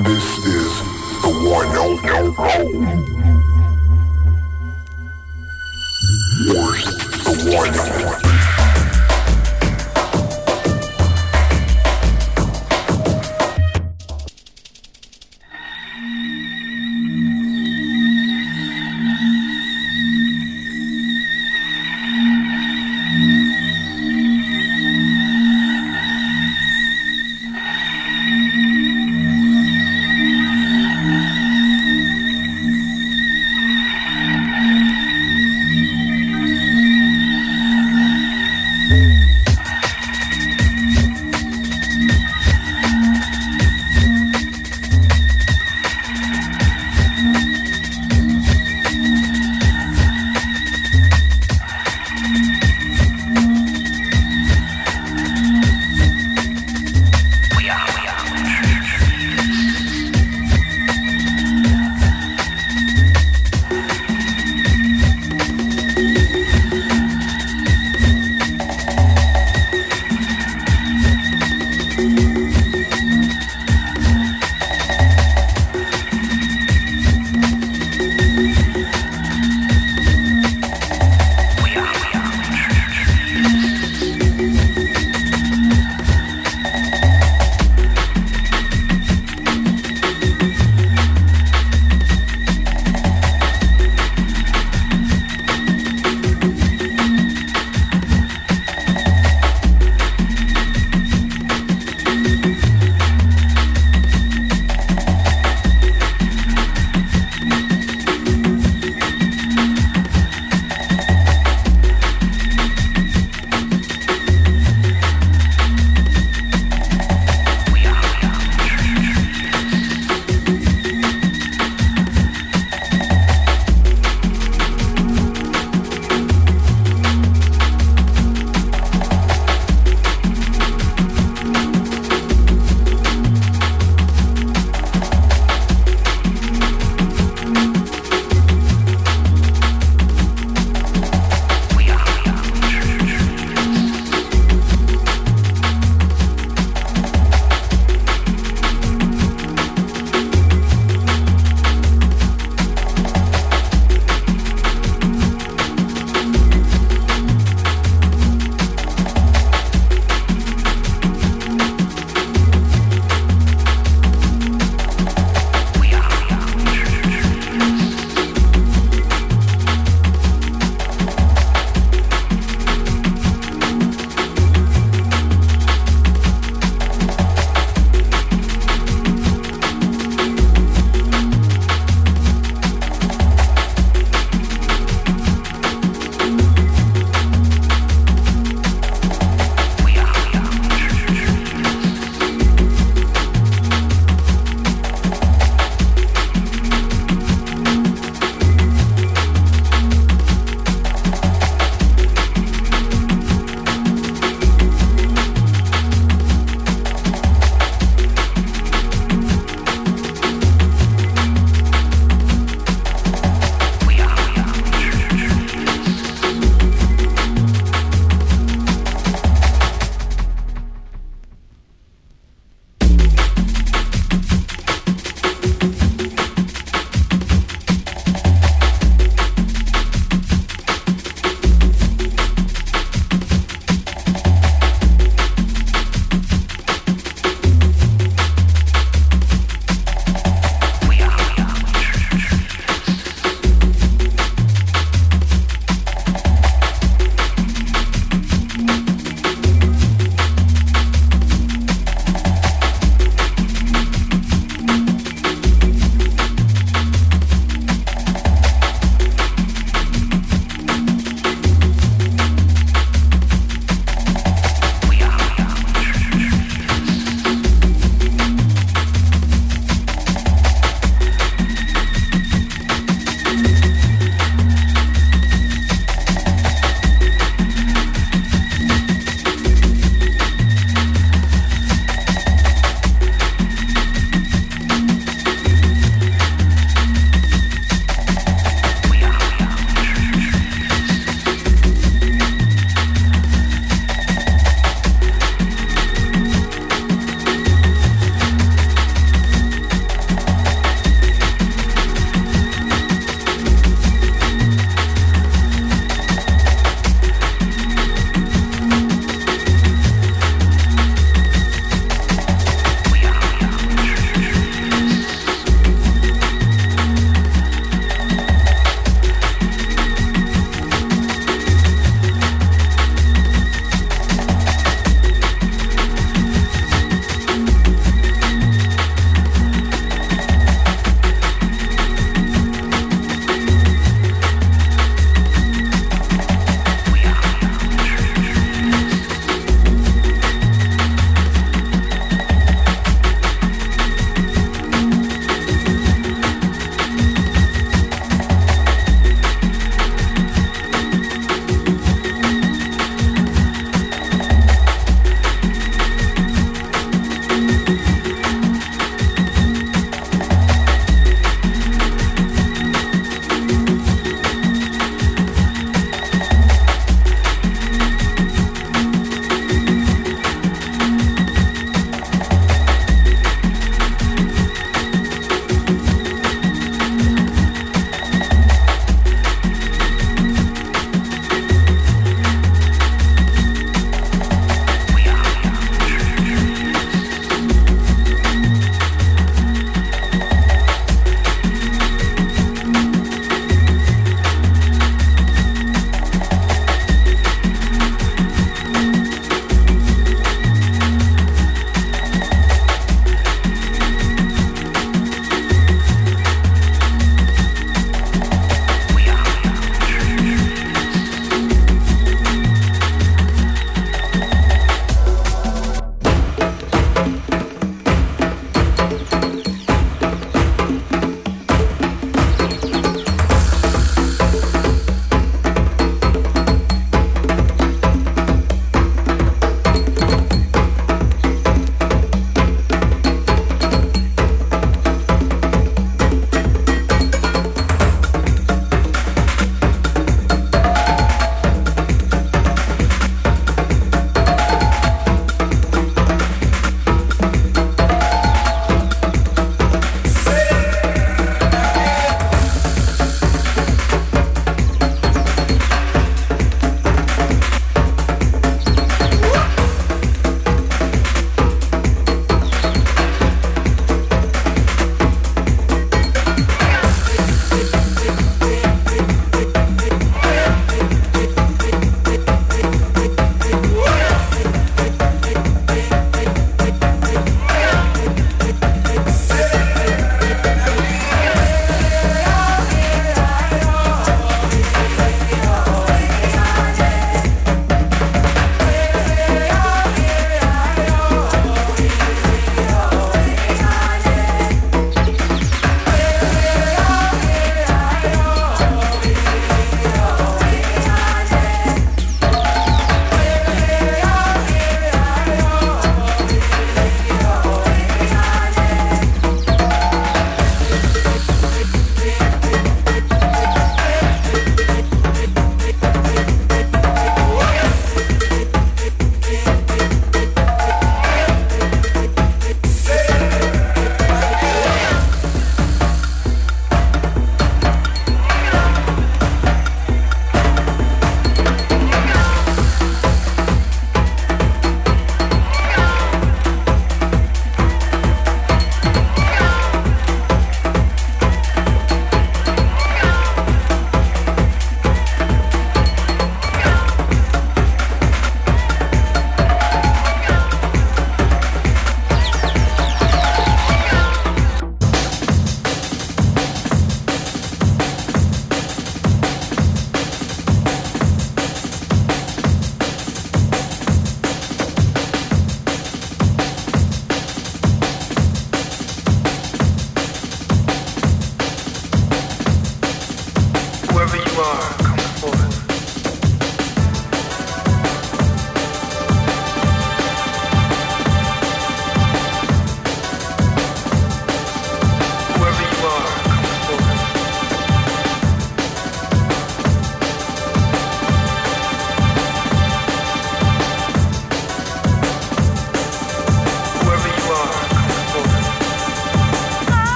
This is the one no no Worst, the one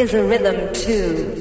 is a rhythm too.